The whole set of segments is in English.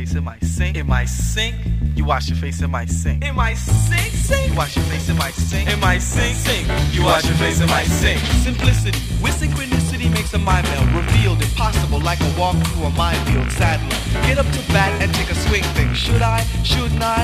face in my sink. In my sink. You wash your face in my sink. In my sink, sink. You wash your face in my sink. In my sink, sink. You wash your face in my sink. Simplicity with synchronicity makes a mind meld revealed impossible like a walk through a minefield. Sadly, get up to bat and take a swing. Think should I? Shouldn't I?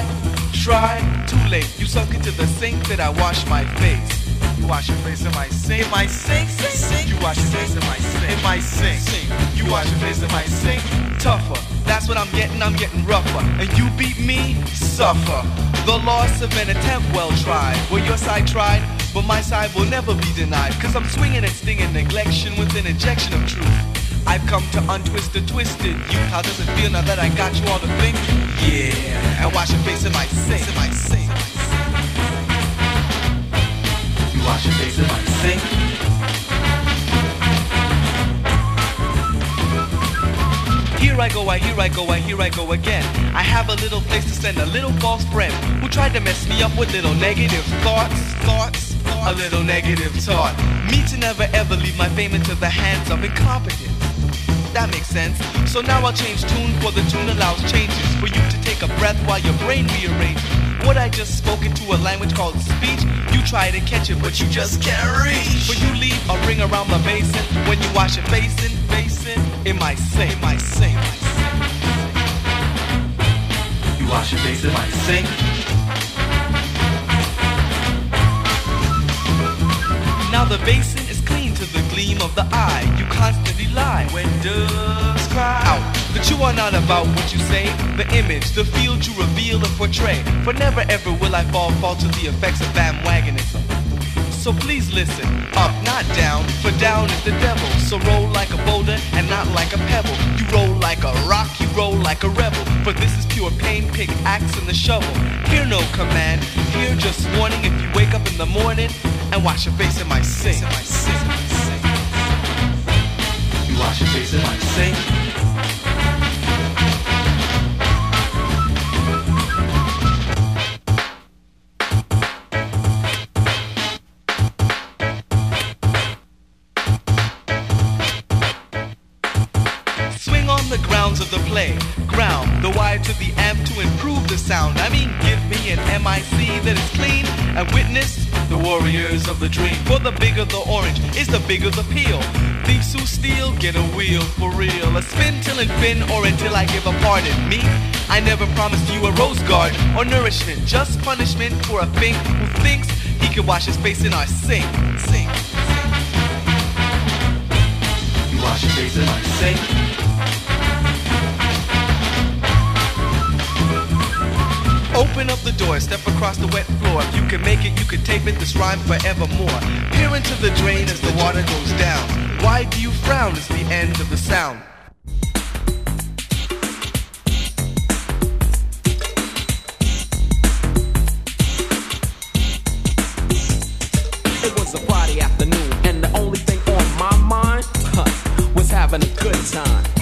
Try. Too late. You sunk into the sink that I wash my face. You wash your face in my sink. In my sink, sink. You wash your face in my sink. In my sink, sink. You wash your face in my sink. Tougher. That's what I'm getting. I'm getting rougher. And you beat me, suffer. The loss of an attempt well tried. Well, your side tried, but my side will never be denied. Cause I'm swinging and stinging neglection with an injection of truth. I've come to untwist the twisted you. How does it feel now that I got you all to think? Yeah. And wash your face in my sink. In my sink. Wash your face in my sink. Here I go, I here I go, I here I go again. I have a little place to send a little false friend who tried to mess me up with little negative thoughts, thoughts, a little negative thought. Me to never ever leave my fame into the hands of incompetence. That makes sense. So now I'll change tune for the tune allows changes for you to take a breath while your brain rearranges. What I just spoke into a language called speech. You try to catch it, but you just can't reach. But you leave a ring around the basin when you wash your face in, basin in my sink, in my sink. You wash your basin, in my sink. Now the basin is clean to the gleam of the eye. You constantly lie when doves cry out. That you are not about what you say, the image, the field you reveal and portray. For never ever will I fall fall to the effects of bandwagonism. So please listen, up, not down, for down is the devil. So roll like a boulder and not like a pebble. You roll like a rock, you roll like a rebel. For this is pure pain, pick axe and the shovel. Hear no command, hear just warning if you wake up in the morning and wash your face in my sink. You wash your face in my sink. Grounds the play. Ground the wire to the amp to improve the sound. I mean, give me an MIC that is clean and witness the warriors of the dream. For the bigger the orange is the bigger the peel. Thieves who steal get a wheel for real. A spin till it fin or until I give a pardon. Me, I never promised you a rose garden or nourishment. Just punishment for a fink who thinks he can wash his face in our sink. Sink. You wash your face in our sink. Open up the door, step across the wet floor. If you can make it, you can tape it, this rhyme forevermore. Peer into the drain as the water goes down. Why do you frown? It's the end of the sound. It was a Friday afternoon, and the only thing on my mind was having a good time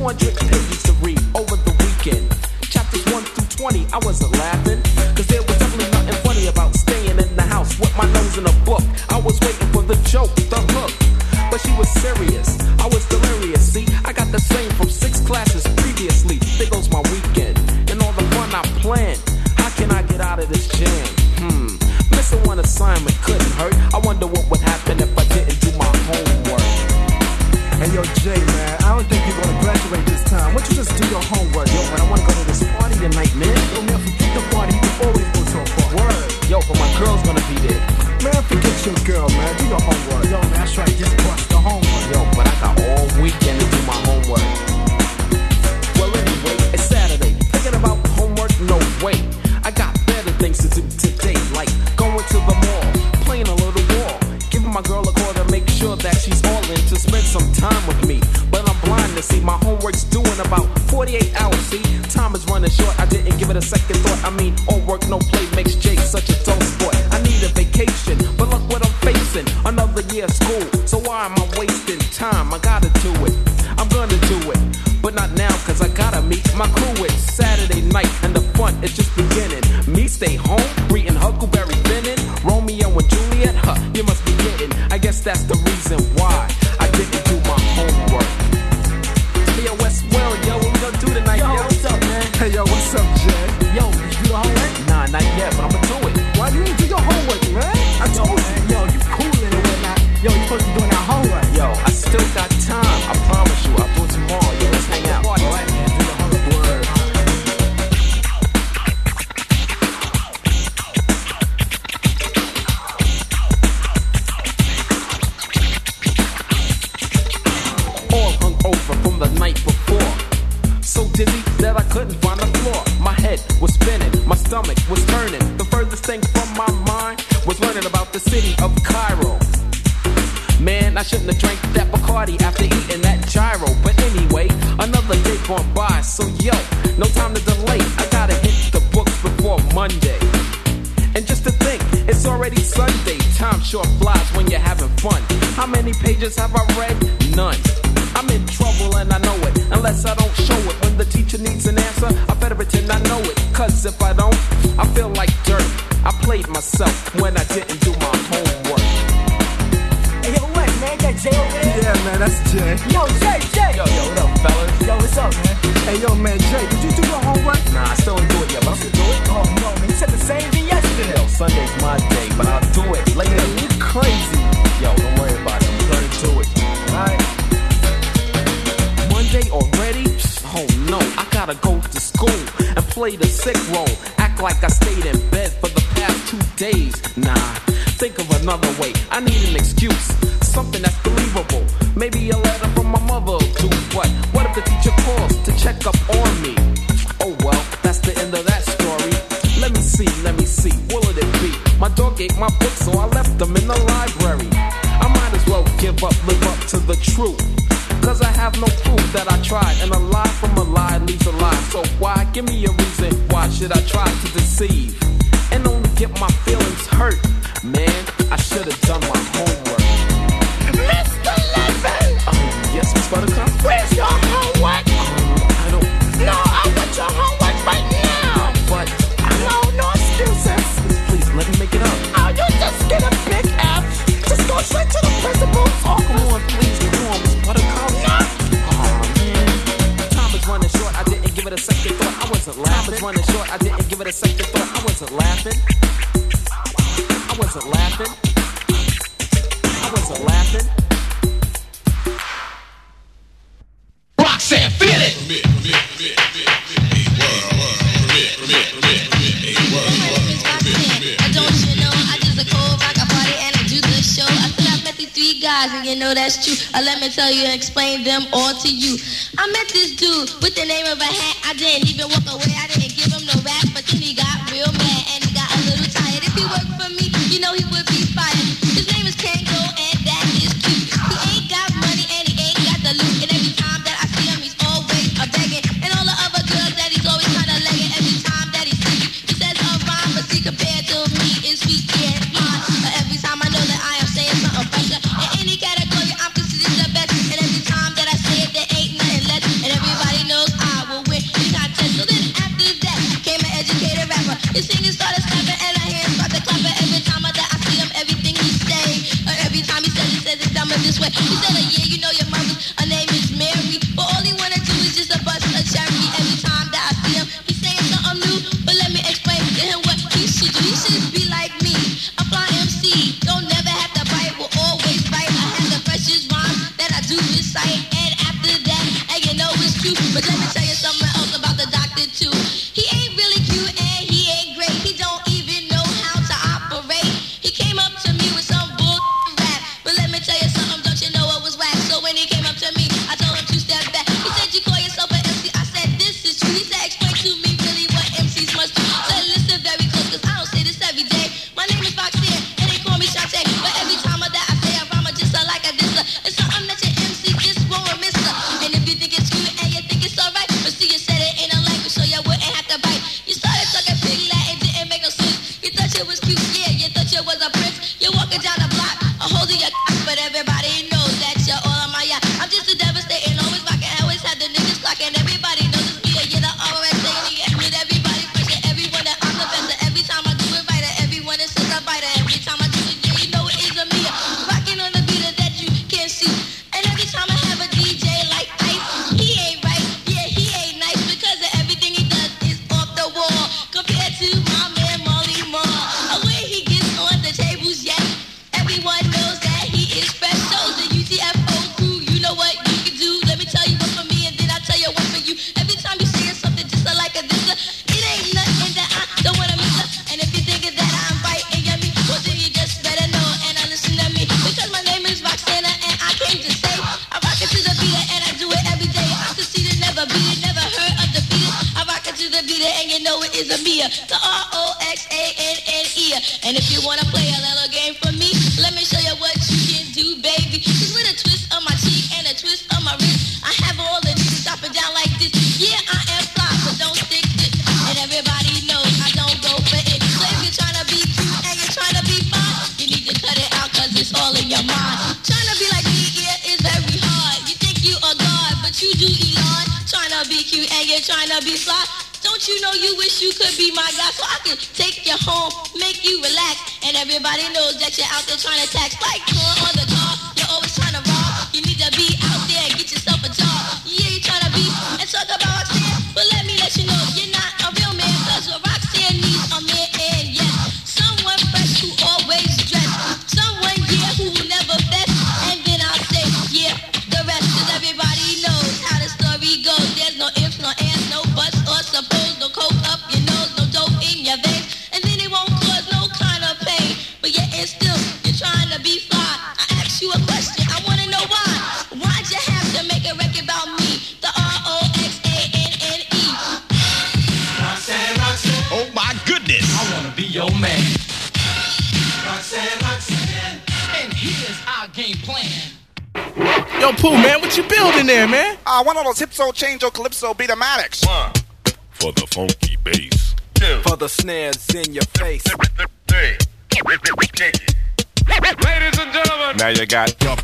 Two hundred pages to read over the weekend. Chapters 1 through 20, I wasn't laughing. Cause there was definitely nothing funny about staying in the house with my nose in a book. I was waiting for the joke, the hook. But she was serious, I was delirious. See, I got the same from six classes previously. There goes my weekend, and all the fun I planned. How can I get out of this jam? Hmm, missing one assignment couldn't hurt. I wonder what would happen if I didn't do my homework. Hey yo, J, man your homework? Yo, man, I wanna go to this party tonight, man. Yo, man, forget the party. You always go to a party. Word. Yo, but my girl's gonna be there. Man, forget your girl, man. Do your homework. Yo, man, that's right. Just bust short. I didn't give it a second thought. I mean, all work, no play makes Jake such a to drink that Bacardi after eating that gyro. But anyway, another day gone by, so yo, no time to delay. I gotta hit the books before Monday. And just to think, it's already Sunday. Time sure flies when you're having fun. How many pages have I read? end of that story. Let me see, let me see, What'll it be? My dog ate my book, so I left them in the library. I might as well give up, live up to the truth. Cause I have no proof that I tried, and a lie from a lie leaves a lie. So why? Give me a reason why should I try to deceive and only get my feelings hurt? Man, I should have done my homework. Mr. Levin! Oh, yes, Miss Buttercup? Where's your homework? wasn't laughing. I was running short, I didn't give it a second thought. I wasn't laughing. I wasn't laughing. I wasn't laughing. Roxanne, feel it! I don't you know, I do the cold rock, I party and I do the show. I feel three guys, and you know that's true. Uh, let me tell you and explain them all to you. I met this dude with the name of a hat. I didn't even walk away. I didn't wish you could be my guy so I could take you home, make you relax, and everybody knows that you're out there trying to tax. Like corn on the man? want all of those Hypso, Change-O, Calypso, Beatomatics. One. For the funky bass. Two. For the snares in your face. Three. Ladies and gentlemen. Now you got your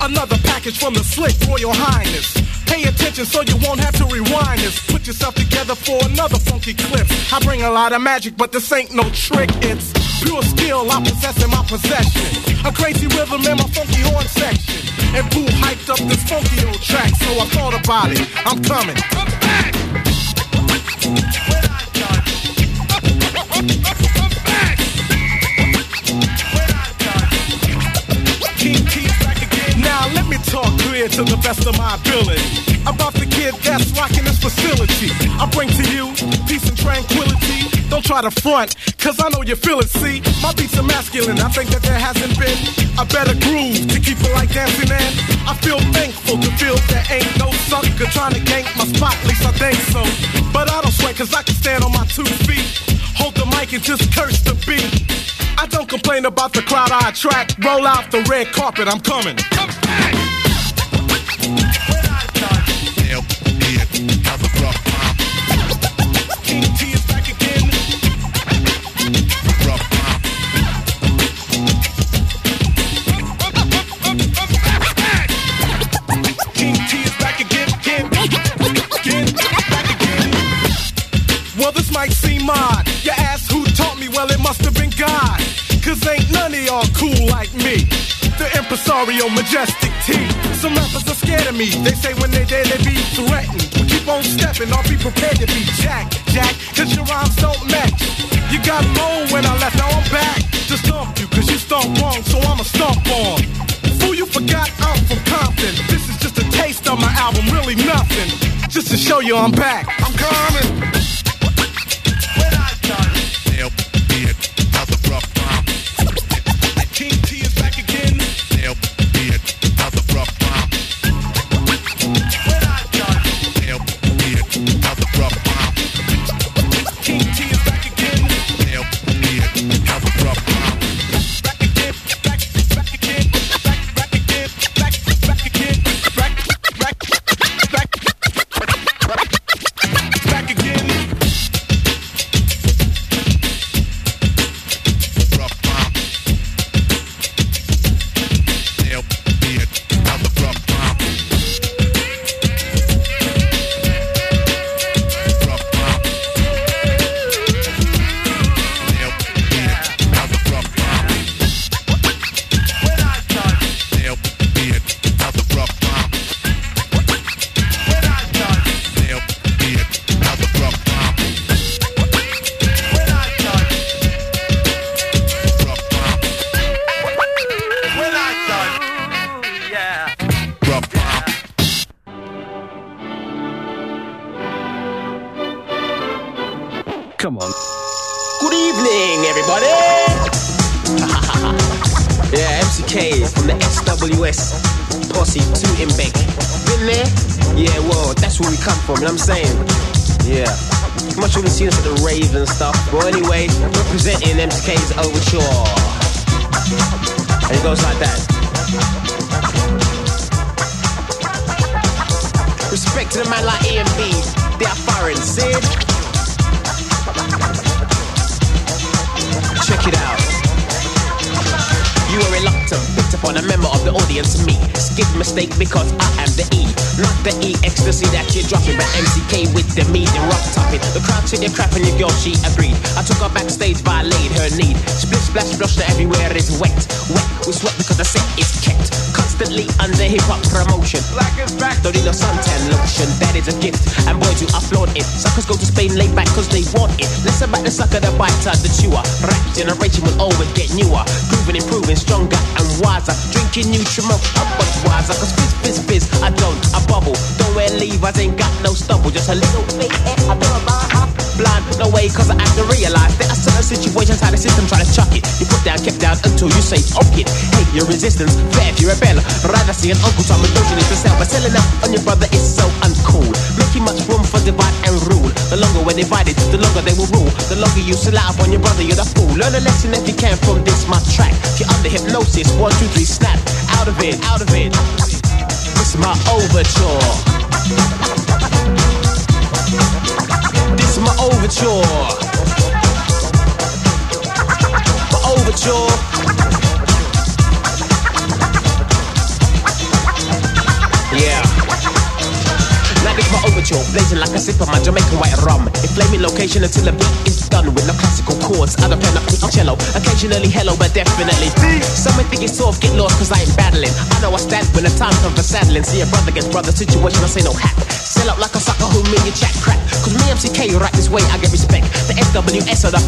Another package from the slick Royal Highness. Pay attention so you won't have to rewind this. Put yourself together for another funky clip. I bring a lot of magic, but this ain't no trick. It's pure skill I possess in my possession. A crazy rhythm in my funky horn section. And Boo hyped up this funky old track, so I thought about it. I'm coming. I'm back. clear to the best of my ability about the kid that's rocking this facility. I bring to you peace and tranquility. Don't try to front, cause I know you feel it. See, my beats are masculine. I think that there hasn't been a better groove to keep it like dancing. And I feel thankful to feel there ain't no sucker trying to gank my spot. Least I think so. But I don't sweat, cause I can stand on my two feet. Hold the mic and just curse the beat. I don't complain about the crowd I attract. Roll out the red carpet, I'm coming. Come back. God. Cause ain't none of y'all cool like me. The impresario, majestic T. Some rappers are scared of me. They say when they there, they be threatened. Keep on stepping, I'll be prepared to be Jack, Jack, cause your rhymes don't match. You got low when I left, now I'm back to stomp you, cause you stomp wrong, so I'ma stomp on. Fool, you forgot I'm from Compton. This is just a taste of my album, really nothing. Just to show you I'm back. I'm coming. When I done. King the SWS posse to Imbek. Been there? Yeah, well, that's where we come from, you know what I'm saying? Yeah. Much of you seen us at the raves and stuff. But anyway, representing MCK's Overture. And it goes like that. Respect to the man like E and B. They are foreign, Sid. Check it out. You were reluctant, picked upon a member of the audience, me. Skip mistake because I am the E. Not the E ecstasy that you're dropping, but MCK with the medium rock topping. The crowd said you're crapping your girl, she agreed. I took her backstage, violated her need. Split, splash, blush, everywhere is wet. Wet with sweat because the set is kept. Constantly under hip hop promotion. Black is back. Don't need no suntan lotion, that is a gift. And boys, you applaud it. Suckers go to Spain, lay back cause they want it. Listen about the sucker, the biter, the chewer. Rap generation will always get newer. Proving, improving, stronger and wiser. Drinking nutriment up but wiser. Cause fizz, fizz, fizz, I don't, I bubble. Don't wear leavers, ain't got no stubble. Just a little head, I know about Blind, no way, cause I have to realize there are certain situations how the system try to chuck it. You put down, kept down until you say, okay. Hey, your resistance, fair if you rebel. Rather see an uncle Tom is to sell, but selling out on your brother is so uncool. Making much room for divide and rule. The longer we're divided, the longer they will rule. The longer you out on your brother, you're the fool. Learn a lesson if you can from this, my track. If you're under hypnosis, one, two, three, snap. Out of it, out of it. This is my overture. This is my overture. My overture. My overture, blazing like a sip of my Jamaican white rum. Inflaming location until the beat is done with no classical chords. I don't play nothing on cello. Occasionally hello, but definitely. Some may think it's soft, get lost cause I ain't battling. I know I stand when the time comes for saddling. See a brother against brother situation, I say no hat. Sell out like a sucker who mean you chat crap. Cause me MCK right this way, I get respect. The SWS are the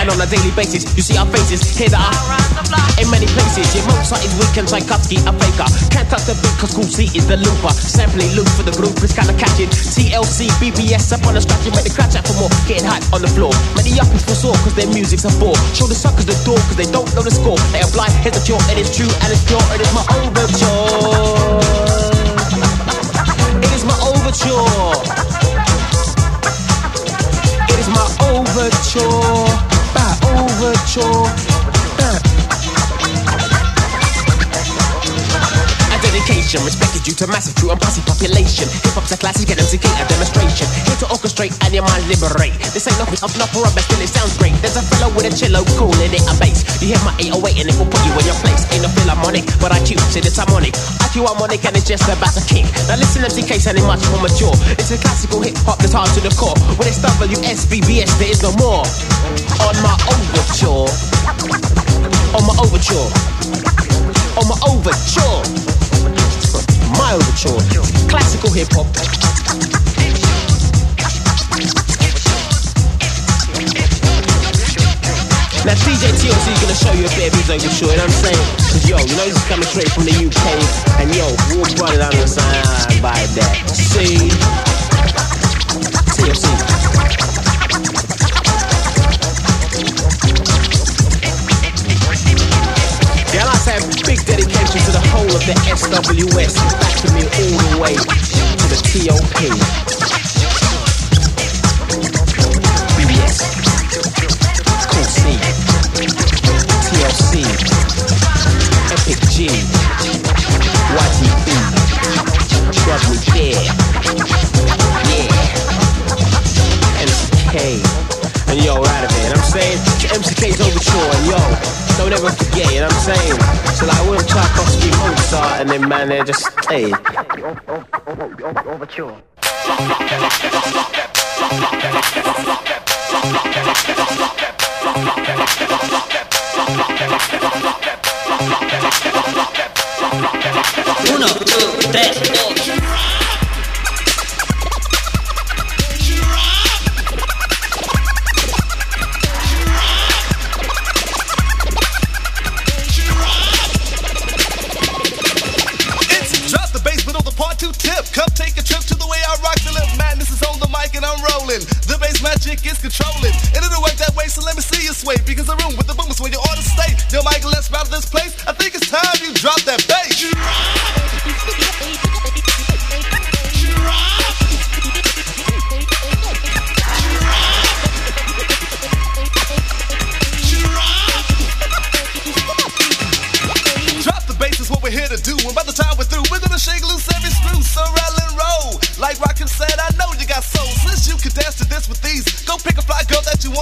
and on a daily basis, you see our faces, hear that I in many places. Yeah, Mozart is weak and Tchaikovsky a faker. Can't touch the beat cause Cool C is the looper. Sampling loop for the group is kinda catching. TLC, BBS up on the scratch, you make the crowd chat for more. Getting hype on the floor. Many yuppies feel sore cause their music's a bore. Show the suckers the door cause they don't know the score. They are blind, here's the cure, and it's true and it's pure. It is my overture. It dedication, due to massive true and posse population. Hip hop's a classic and MCK a demonstration. Here to orchestrate and your mind liberate. This ain't nothing up, not for a still it sounds great. There's a fellow with a cello calling it a bass. You hear my 808 and it will put you in your place. Ain't no philharmonic, but I cue, said it's harmonic. I cue harmonic and it's just about to kick. Now listen, MCK sounding much more mature. It's a classical hip hop that's hard to the core. When it's WSBBS, there is no more. On my overture. On my overture. On my overture. Overture. Classical hip hop. Now DJ TLC is gonna show you a bit of his overture, you know what I'm saying? Cause yo, you know this is coming straight from the UK, and yo, we'll run it on the side by that. See? TLC. Big dedication to the of the SWS, back to me all the way to the TOP. TLC. Epic G. Yeah. MCK. And yo, out of it. I'm saying, MCK's overture. Yo, don't ever forget, you know what I'm saying? So like, William Tchaikovsky, Mozart, and then man, they're just, hey. Overture.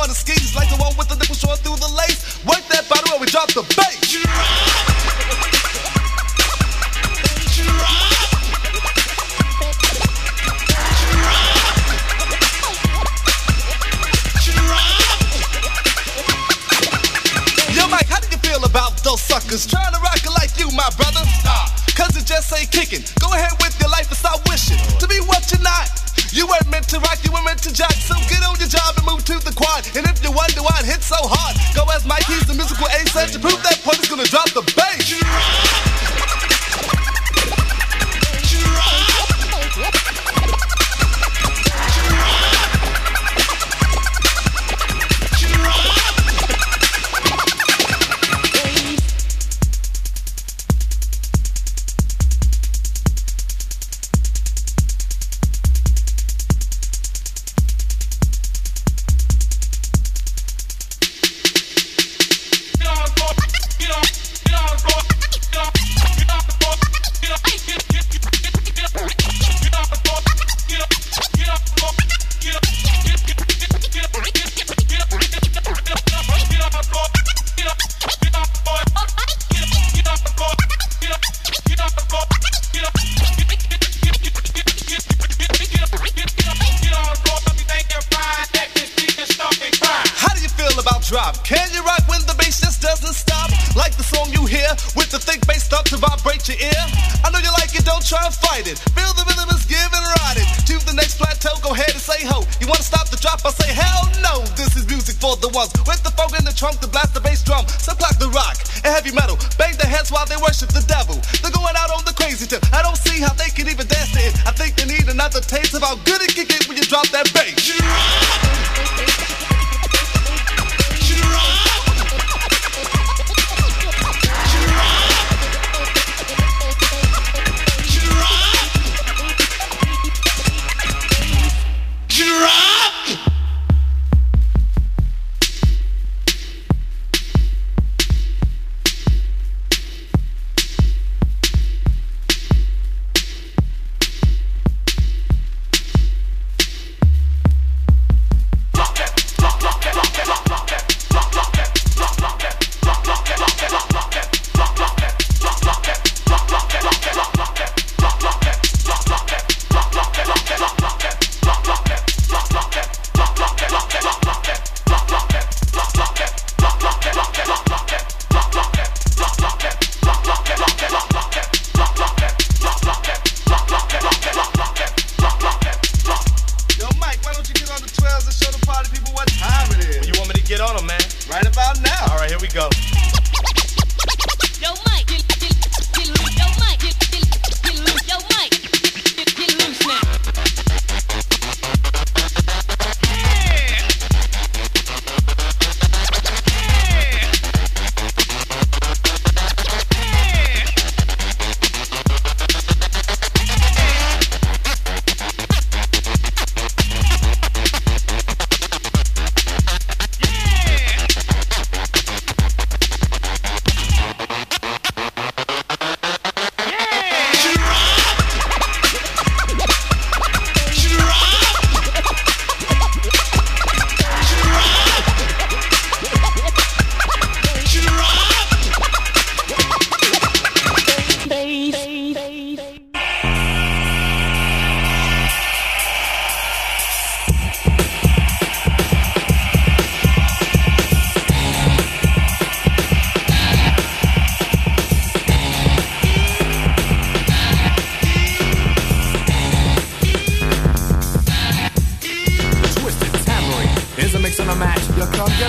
Wanna skis. Like the one drop? Can you rock when the bass just doesn't stop? Like the song you hear with the thick bass start to vibrate your ear? I know you like it, don't try and fight it. Feel the rhythm is give and ride it. To the next plateau, go ahead and say ho. You wanna stop the drop? I say hell no. This is music for the ones with the folk in the trunk to blast the bass drum. So clock the rock and heavy metal. Bang their heads while they worship the devil. They're going out on the crazy tip. I don't see how they can even dance to it. I think they need another taste of how good it can get when you drop that bass.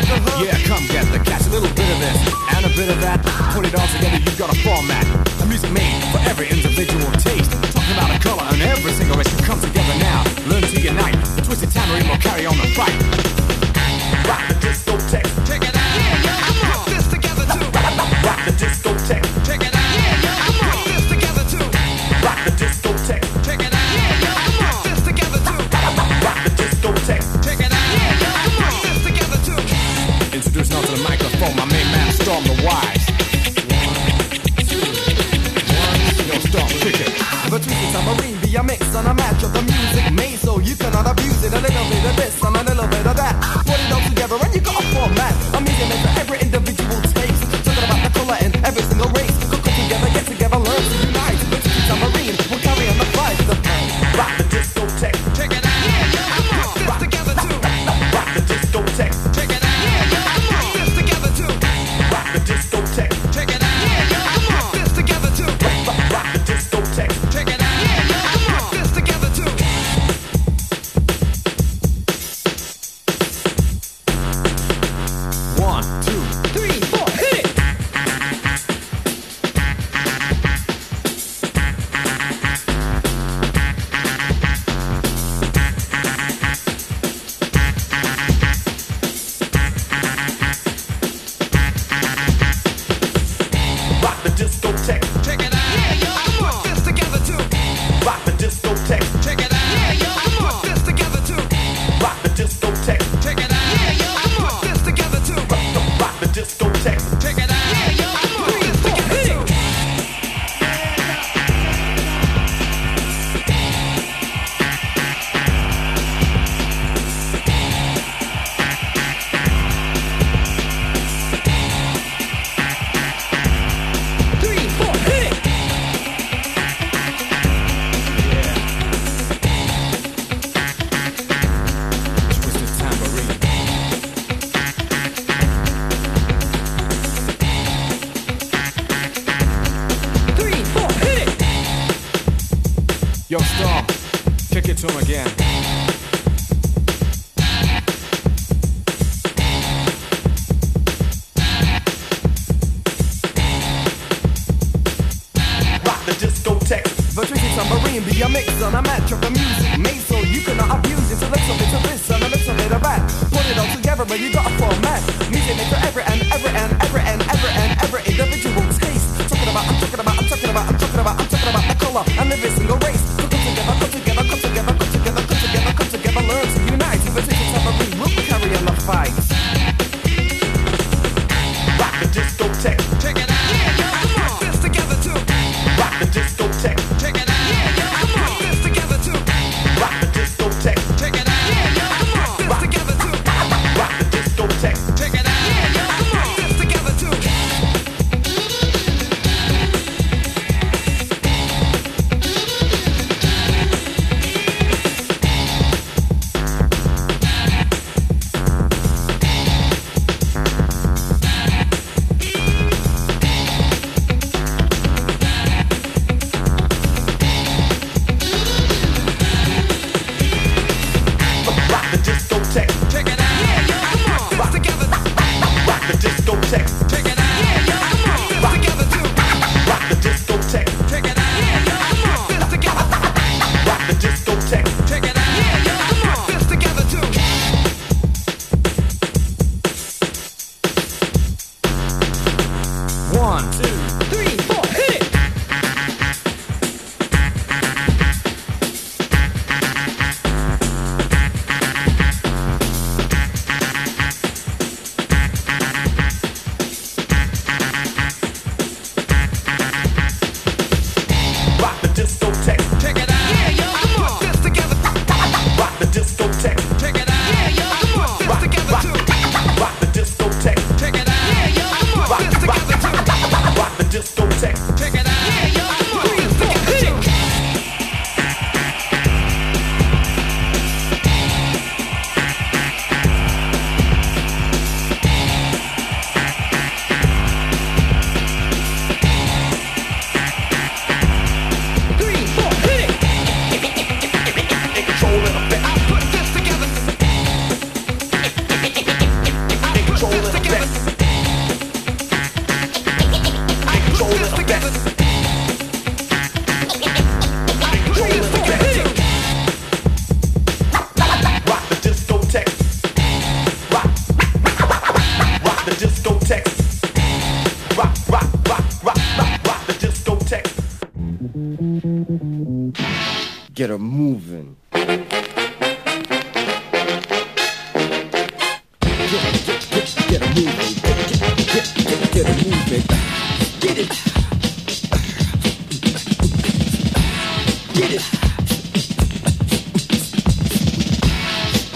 Yeah, come get the cash. A little bit of this and a bit of that. Put it all together, you've got a format. A music made for every individual taste. Talking about a color and every single race come together now. Learn to unite. The twisted tambourine will carry on the fight.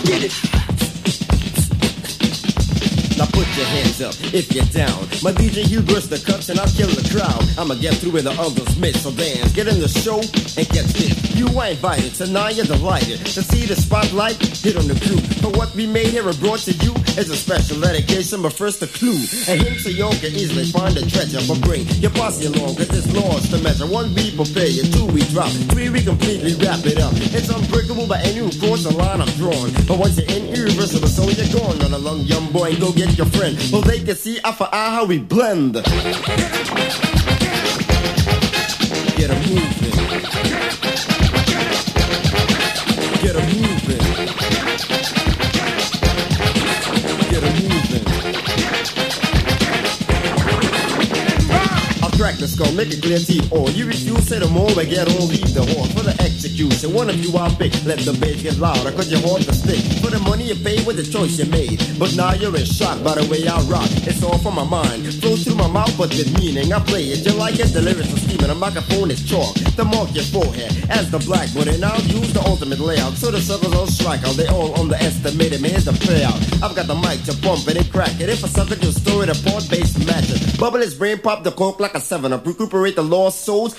Get it. Now put your hands up if you're down. My DJ, he'll burst the cuts and I'll kill the crowd. I'ma get through with the others miss. So dance, get in the show and get fit. You are invited, so now you're delighted to see the spotlight hit on the crew. For what we made here and brought to you is a special dedication, but first a clue. A hint so you can easily find the treasure. But bring your posse along, cause it's laws to measure. One, we prepare you, two, we drop. Three, we completely wrap it up. It's unbreakable by any cross the line I'm drawn. But once you're in, irreversible, so you're gone. Run along, young boy, and go get your friend. Well, they can see eye for eye how we blend. Get a moving. Get a moving. Get a crack the skull, make it clear to you all. You refuse, say the more, but get on, leave the horn. For the execution, one of you I'll pick. Let the bass get louder, cause you're hard to stick. For the money you pay with the choice you made. But now you're in shock by the way I rock. It's all from my mind, flows through my mouth, but with meaning. I play it, you like it, the lyrics are steaming. A microphone is chalk to mark your forehead as the blackboard. And I'll use the ultimate layout. So the suckers all strike out, they all underestimated me. Here's the playout. I've got the mic to pump it and crack it. If I it, you'll store it apart, bass match it. Bubble his brain, pop the cork like a seven up. Recuperate the lost souls,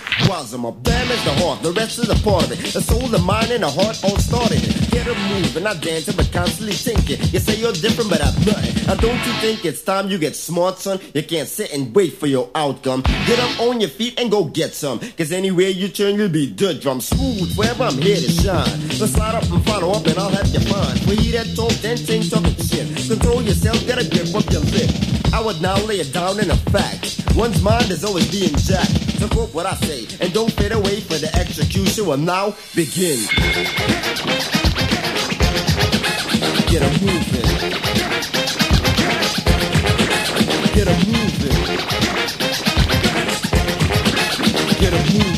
them up. Damage the heart, the rest is a part of it. The soul, the mind, and the heart all started it. Get a move, and I dancing, but constantly thinking. You say you're different, but I'm nothing. Now don't you think it's time you get smart, son? You can't sit and wait for your outcome. Get up on your feet and go get some. Cause anywhere you turn, you'll be the drum. Smooth, wherever I'm here to shine. So slide up and follow up, and I'll have you find. We hear that talk, then sing talking shit. Control yourself, get a grip of your lip. I would now lay it down in a fact. One's mind is always being jacked. So quote what I say, and don't fade away for the execution will now begin. Get a moving. Get a moving. Get a moving.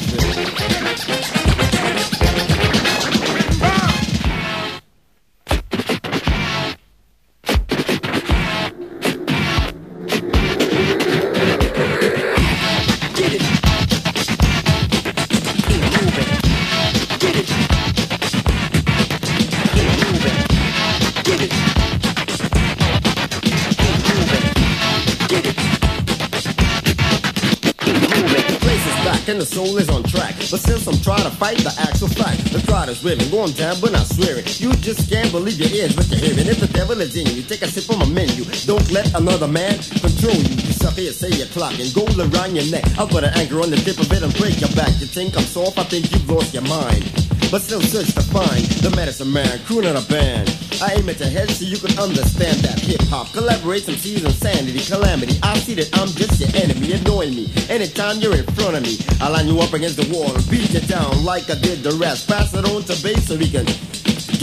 Soul is on track. But since I'm try to fight the actual fact. The crowd is raving, going down but not swearing. You just can't believe your ears what you're hearing. If the devil is in you, take a sip from a menu. Don't let another man control you. You here, say your clock and go around your neck. I'll put an anchor on the tip of it and break your back. You think I'm soft? I think you've lost your mind. But still search to find the medicine man, crooning a band. I aim at your head so you can understand that hip hop collaborates some season sanity, calamity. I see that I'm just your enemy, annoying me. Anytime you're in front of me, I line you up against the wall and beat you down like I did the rest. Pass it on to bass so we can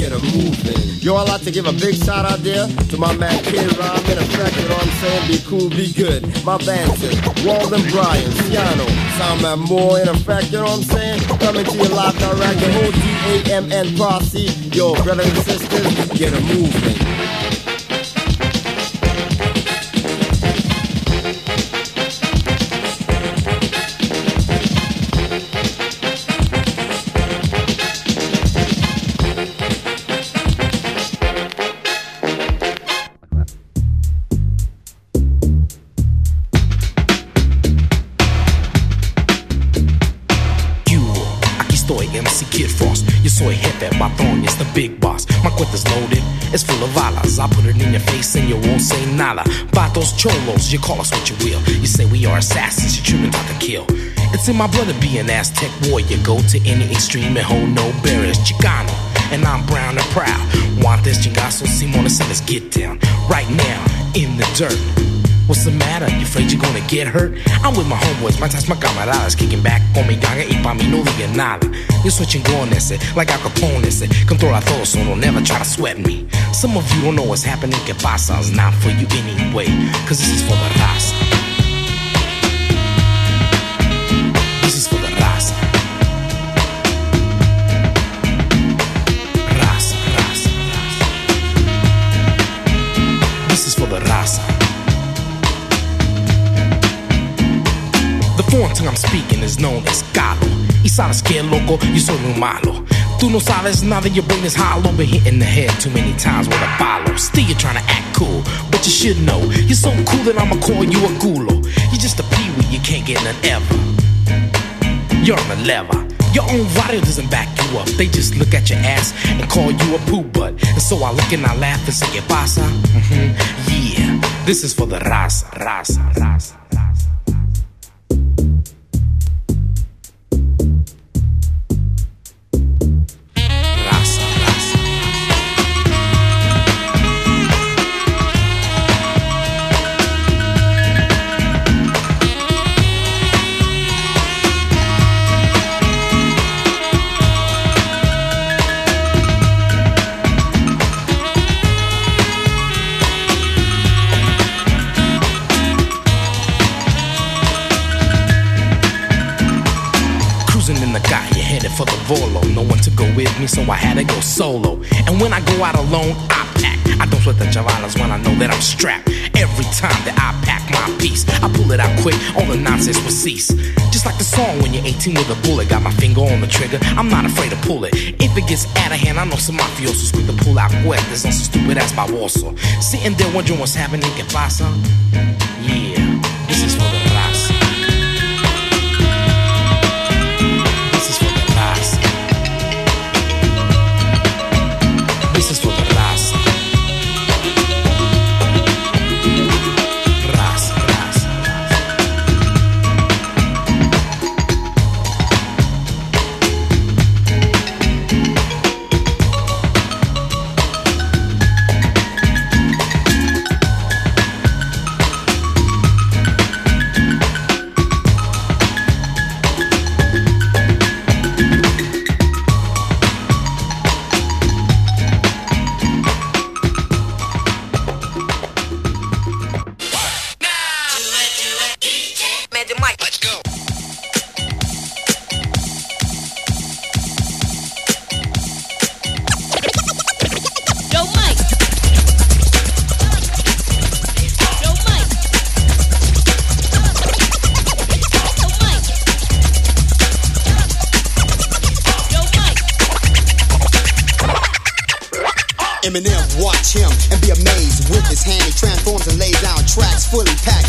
get a moving. Yo, I'd like to give a big shout out there to my man Kid Rhyme in effect, you know what I'm saying? Be cool, be good. My says Walden Bryan, Ciano, Soundman Moore in effect, you know what I'm saying? Coming to you live direct, the whole D-A-M-N posse. Yo, brothers and sisters, get a moving. Cholos, you call us what you will. You say we are assassins, you treat me like a kill. It's in my blood to be an Aztec warrior. Go to any extreme and hold no barriers. Chicano, and I'm brown and proud. Want this chingazo, Simona, so let's get down. Right now, in the dirt. What's the matter? You afraid you're gonna get hurt? I'm with my homeboys, my ties, my camaradas Kicking back con mi ganga y pa' mí no digan nada Yo soy chingón ese, like Al Capone ese Controla todo, so don't never try to sweat me Some of you don't know what's happening, que pasa It's not for you anyway, cause this is for the raza Tongue I'm speaking is known as Caló. Y sabes que loco, yo soy muy malo. Tú no sabes nada, your brain is hollow. Been hitting the head too many times with a follow. Still, you're trying to act cool, but you should know. You're so cool that I'ma call you a gulo. You're just a peewee, you can't get none ever. You're on the lever. Your own radio doesn't back you up. They just look at your ass and call you a poo butt. And so I look and I laugh and say, ¿Qué pasa? hmm Yeah, this is for the raza, raza. Raza, solo. And when I go out alone, I pack. I don't sweat the javalas when I know that I'm strapped. Every time that I pack my piece, I pull it out quick, all the nonsense will cease. Just like the song when you're 18 with a bullet, got my finger on the trigger, I'm not afraid to pull it. If it gets out of hand, I know some mafiosos quick to pull out cuerdas on some stupid ass baboso. Sitting there wondering what's happening, que pasa? Yeah, Yo, Mike. Yo, Mike. Eminem, watch him and be amazed. With his hand, he transforms and lays down tracks fully packed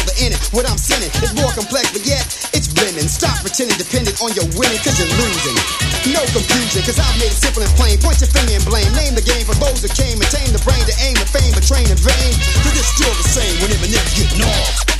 middle, the end. What I'm sending is more complex, but yet it's blending. Stop pretending dependent on your winning, cause you're losing. No confusion, cause I've made it simple and plain. Point your finger and blame. Name the game for those that came and tame the brain to aim the fame, but train in vain. Cause it's still the same when Eminem's getting off.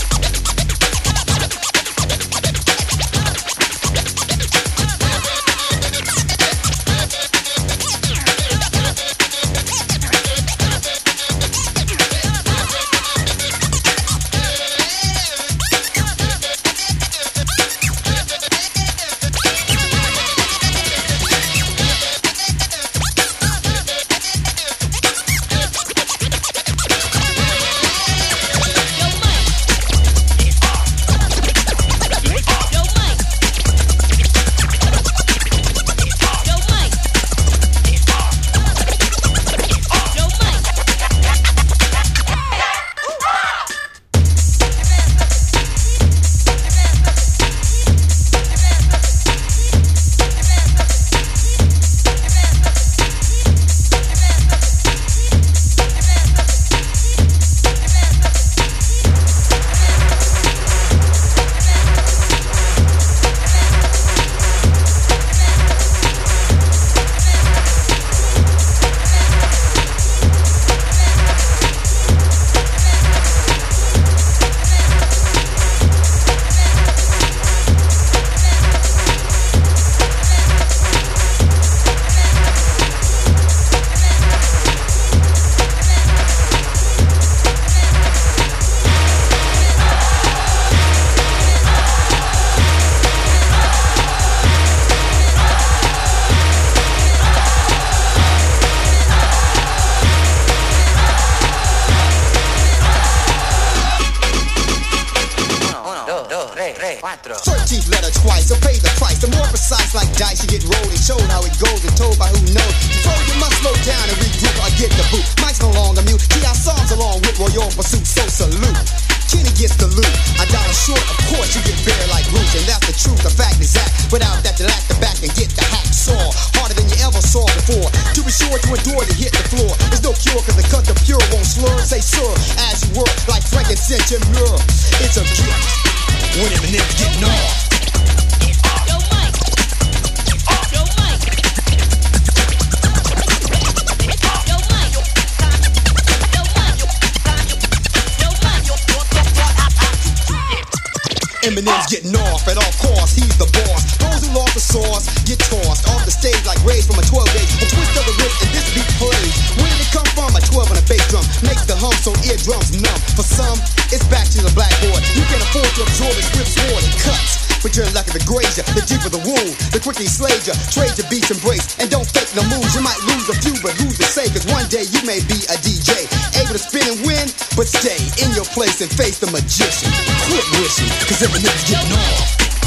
the grazer, the deeper the wound, the quicker he slays ya. Trade your beats and breaks, and don't fake no moves. You might lose a few, but who's to say? Cause one day you may be a DJ, able to spin and win, but stay in your place and face the magician. Quit wishing, cause every nigga's getting off.